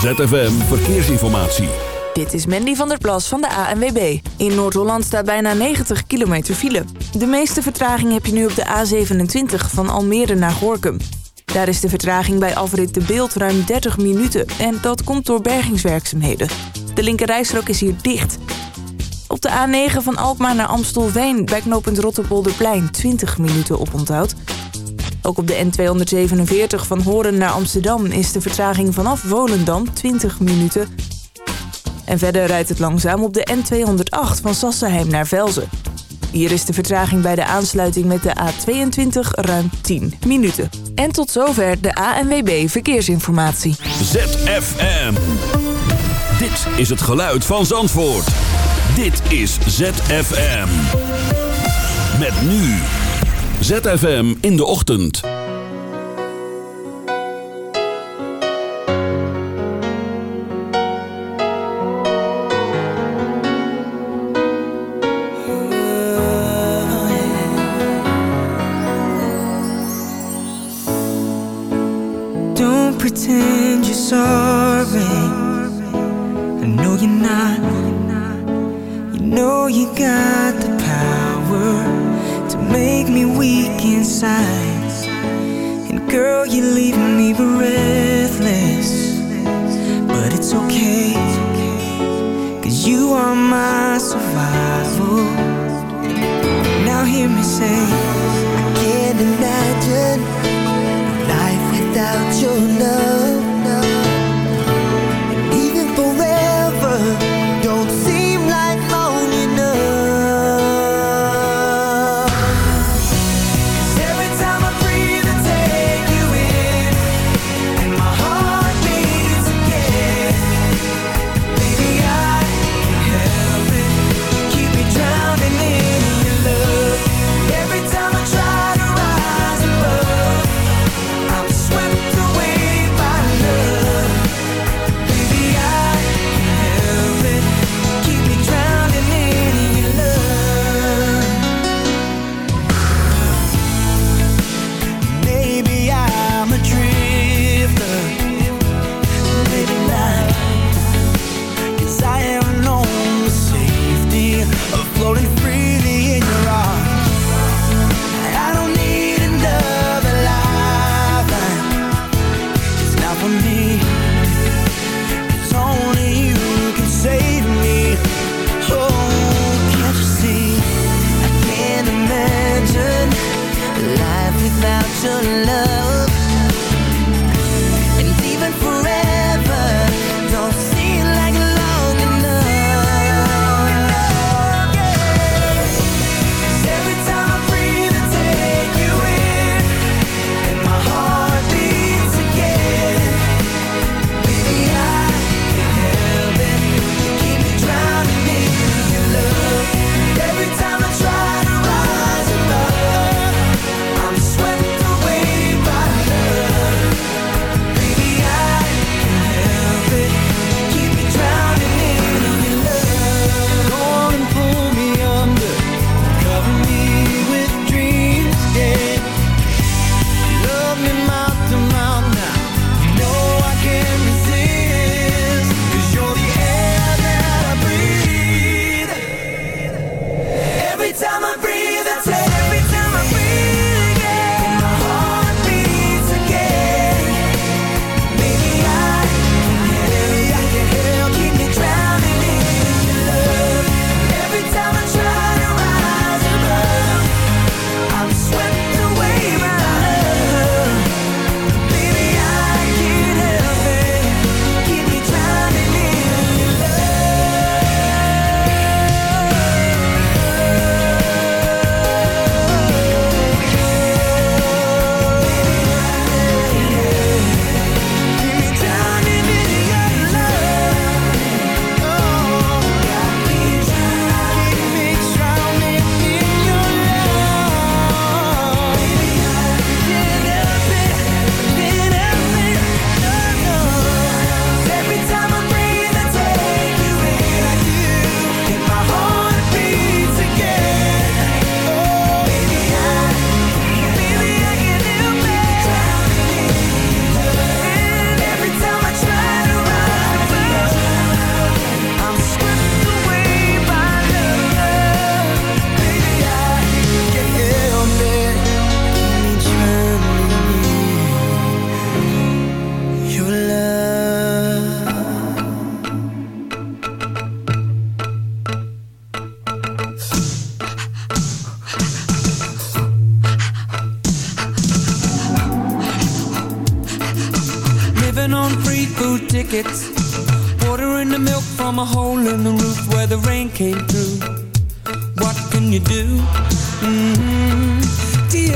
ZFM Verkeersinformatie. Dit is Mandy van der Plas van de ANWB. In Noord-Holland staat bijna 90 kilometer file. De meeste vertraging heb je nu op de A27 van Almere naar Gorkum. Daar is de vertraging bij afrit de beeld ruim 30 minuten. En dat komt door bergingswerkzaamheden. De linkerrijstrook is hier dicht. Op de A9 van Alkmaar naar Amstelveen bij knooppunt Rotterpolderplein 20 minuten op onthoud. Ook op de N247 van Horen naar Amsterdam is de vertraging vanaf Volendam 20 minuten. En verder rijdt het langzaam op de N208 van Sassenheim naar Velzen. Hier is de vertraging bij de aansluiting met de A22 ruim 10 minuten. En tot zover de ANWB Verkeersinformatie. ZFM. Dit is het geluid van Zandvoort. Dit is ZFM. Met nu. ZFM in de ochtend. Inside. And girl, you're leaving me breathless. But it's okay. Cause you are my survival. Now hear me say, I can't imagine life without your love.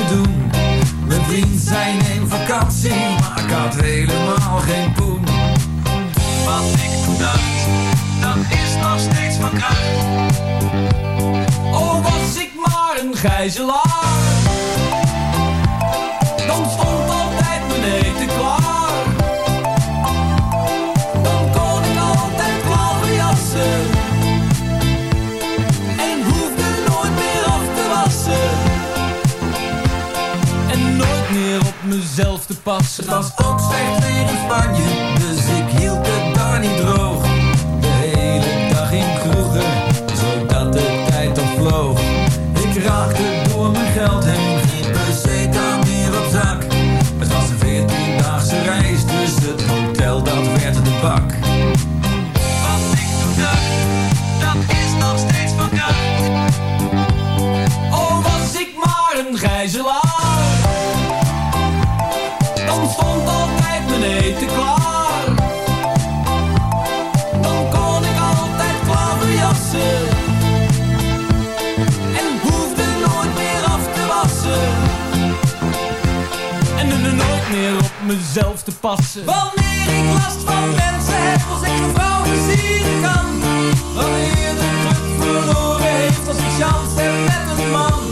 doen. Mijn vriend zijn in vakantie, maar ik had helemaal geen poen. Wat ik toen dat is nog steeds van. Oh, was ik maar een gijzelaar. Ze mezelf te passen. Wanneer ik last van mensen heb, als ik een vrouw plezieren kan. Wanneer de druk verloren heeft, als ik chance met een man.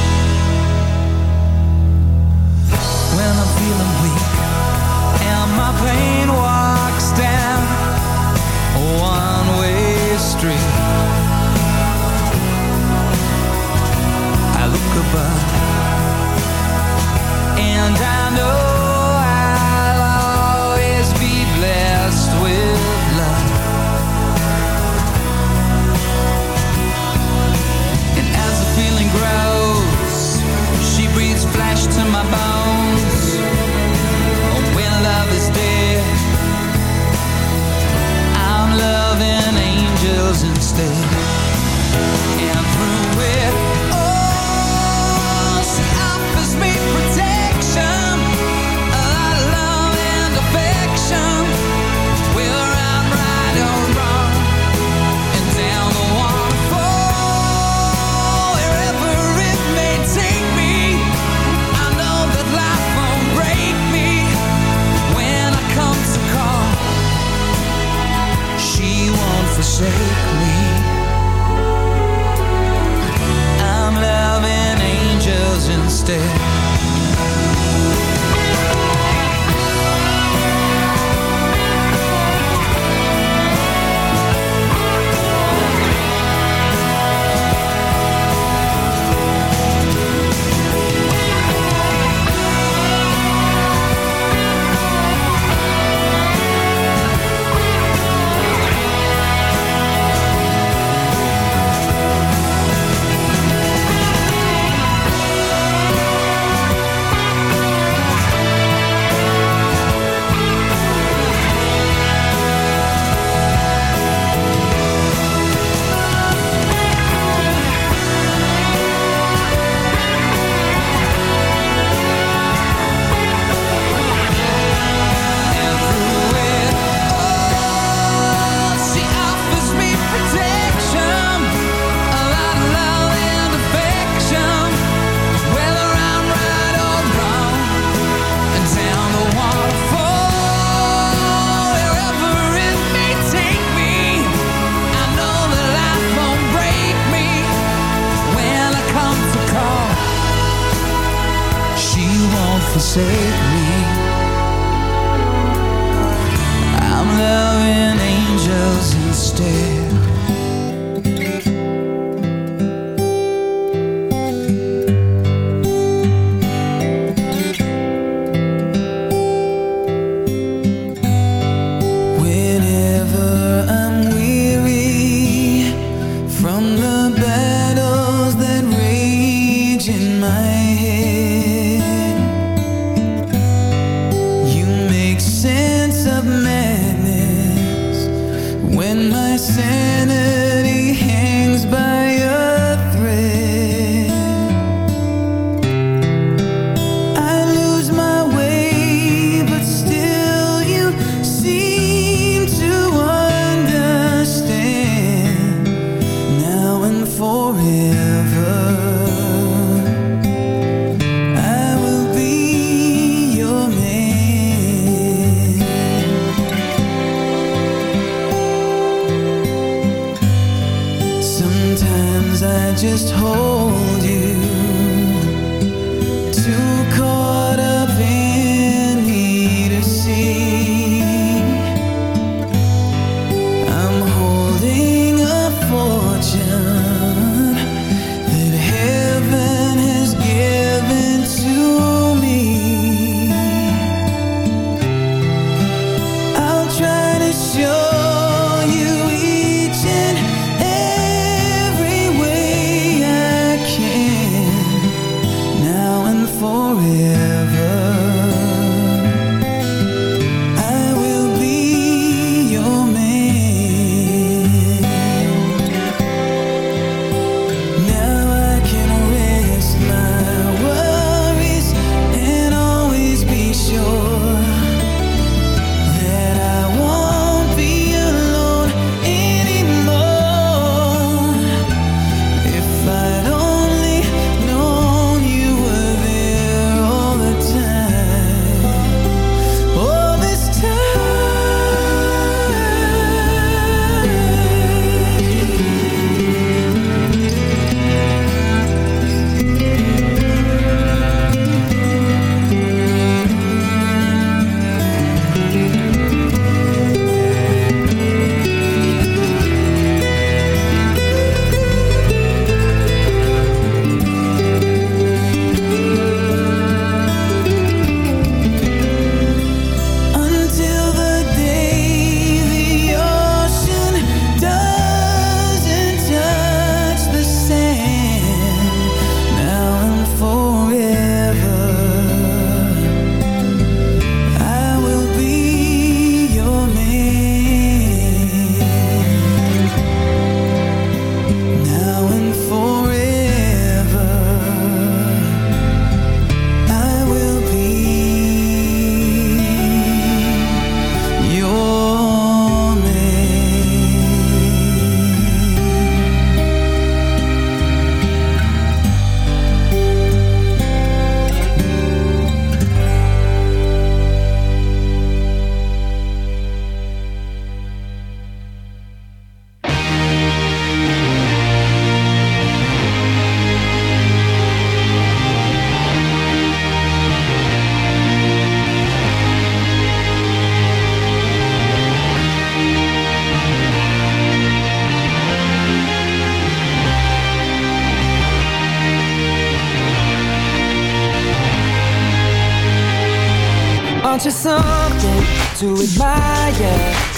Angels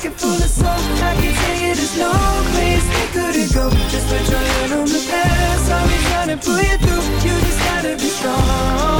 pocket full of soul I can tell you there's no place we couldn't go. Just put your hand on the past. I'll be trying to pull you through. You just gotta be strong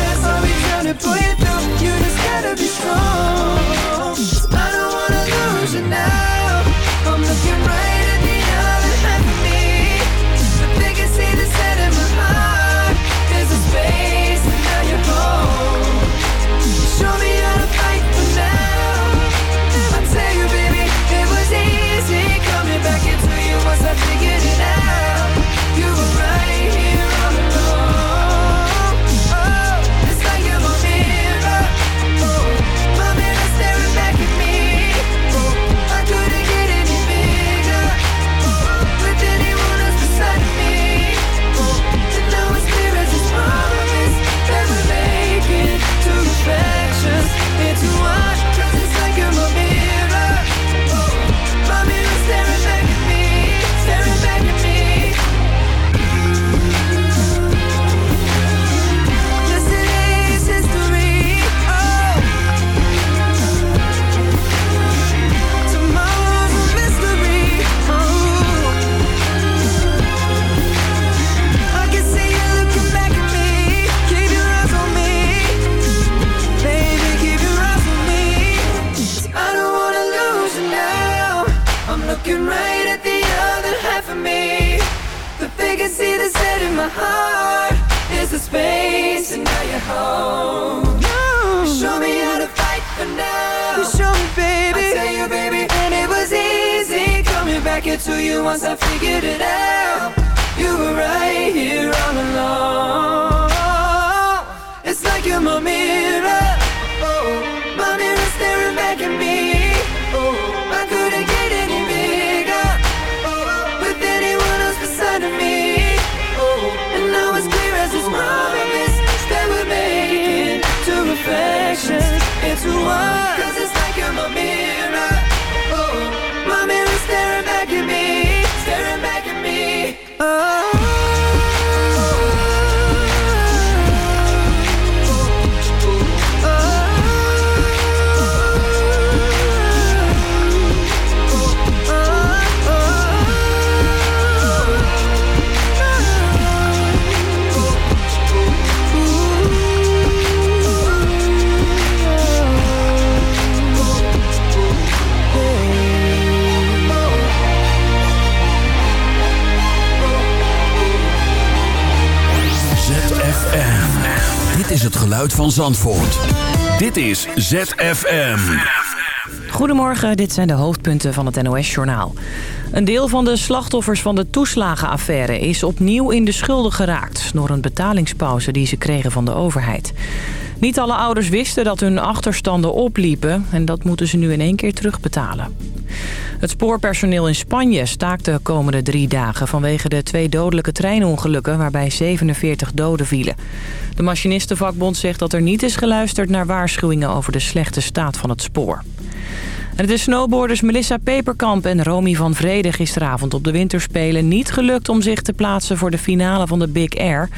to pull you heart Is the space and now you're home. You show me how to fight for now. You show me, baby. I tell you, baby And it was easy coming back into you Once I figured it out. You were right here all along. It's like you're my mirror geluid van Zandvoort. Dit is ZFM. Goedemorgen, dit zijn de hoofdpunten van het NOS-journaal. Een deel van de slachtoffers van de toeslagenaffaire is opnieuw in de schulden geraakt... door een betalingspauze die ze kregen van de overheid. Niet alle ouders wisten dat hun achterstanden opliepen... en dat moeten ze nu in één keer terugbetalen. Het spoorpersoneel in Spanje staakt de komende drie dagen... vanwege de twee dodelijke treinongelukken waarbij 47 doden vielen. De machinistenvakbond zegt dat er niet is geluisterd naar waarschuwingen... over de slechte staat van het spoor. En het is snowboarders Melissa Peperkamp en Romy van Vrede gisteravond op de winterspelen niet gelukt om zich te plaatsen voor de finale van de Big Air.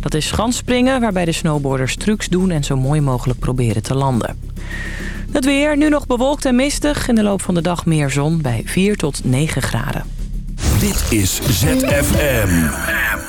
Dat is schansspringen waarbij de snowboarders trucs doen en zo mooi mogelijk proberen te landen. Het weer, nu nog bewolkt en mistig. In de loop van de dag meer zon bij 4 tot 9 graden. Dit is ZFM.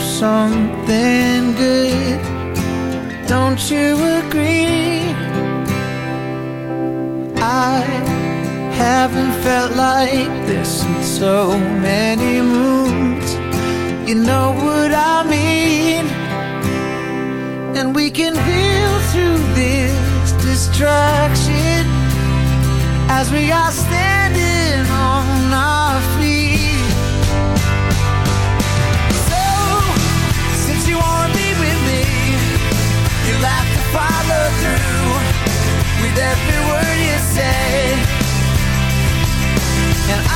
something good. Don't you agree? I haven't felt like this in so many moons. You know what I mean? And we can feel through this distraction as we are standing on our every word you say. And I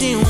she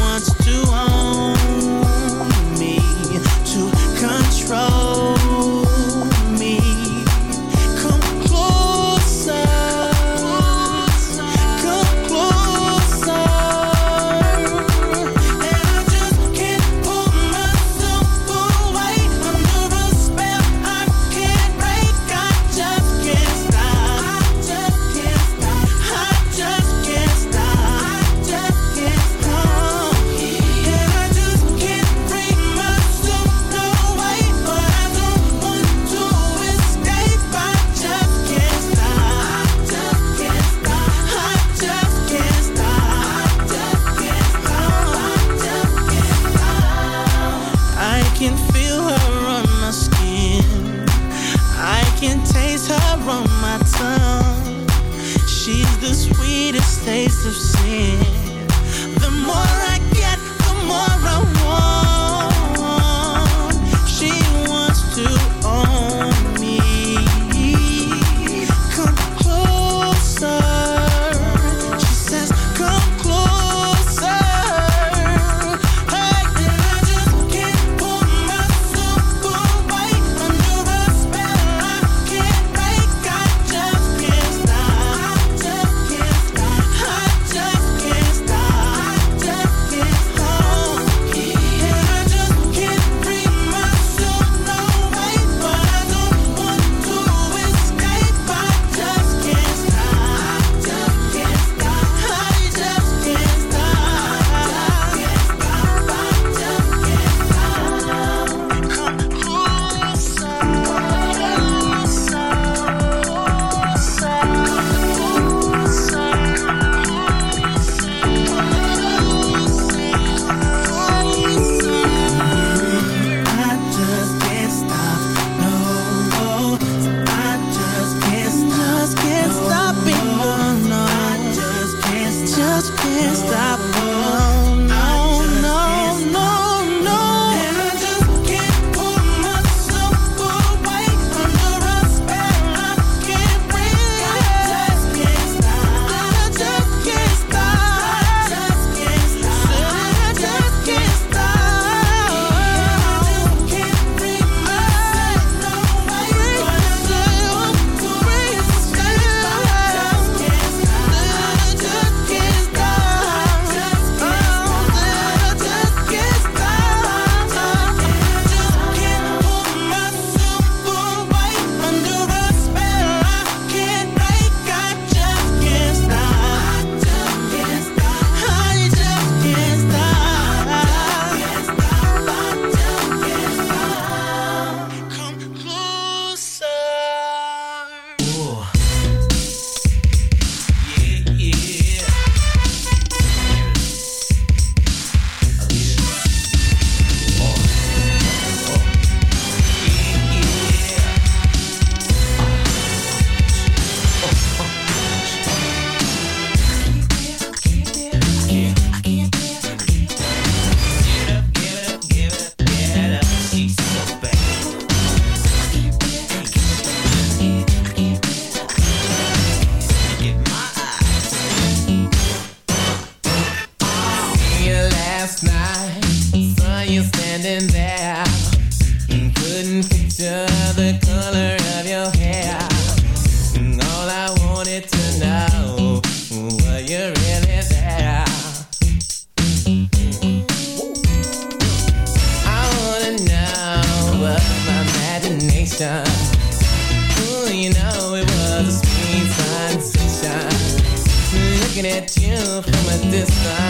last night. Saw you standing there. And Couldn't picture the color of your hair. And All I wanted to know Were you really there? I wanna know was my imagination. Ooh, you know it was a sweet sensation. Looking at you from a distance.